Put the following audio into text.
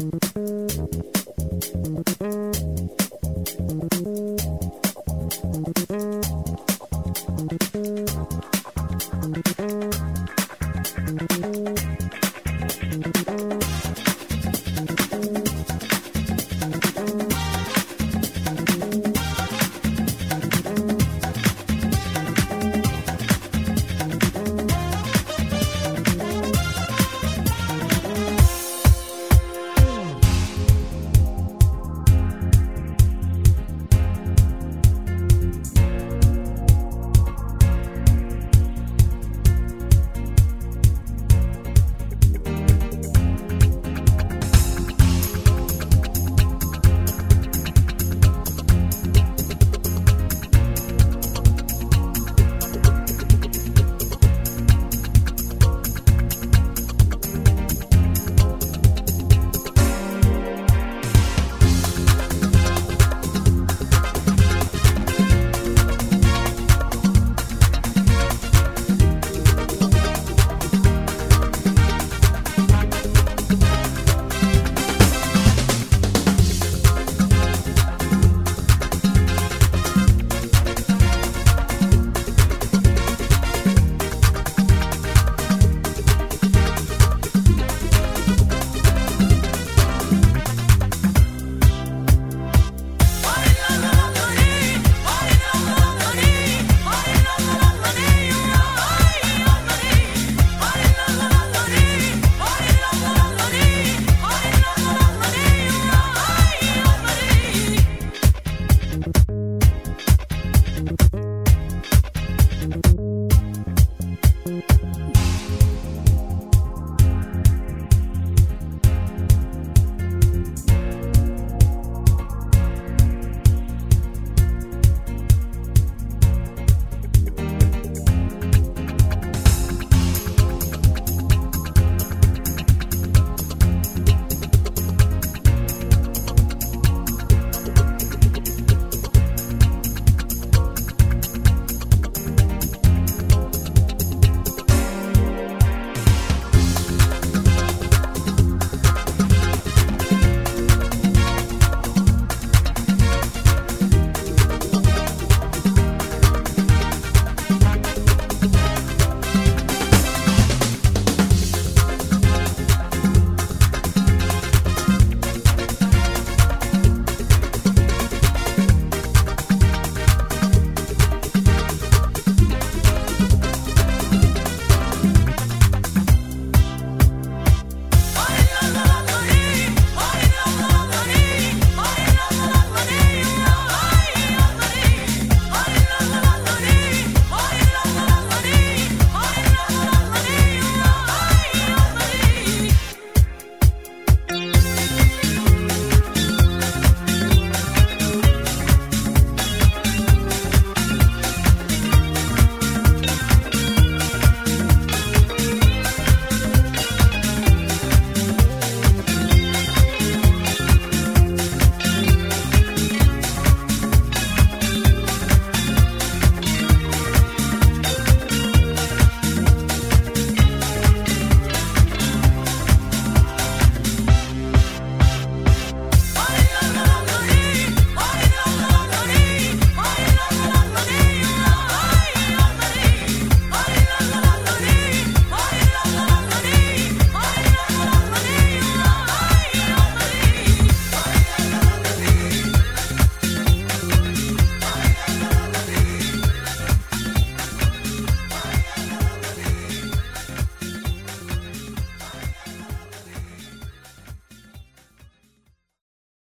Música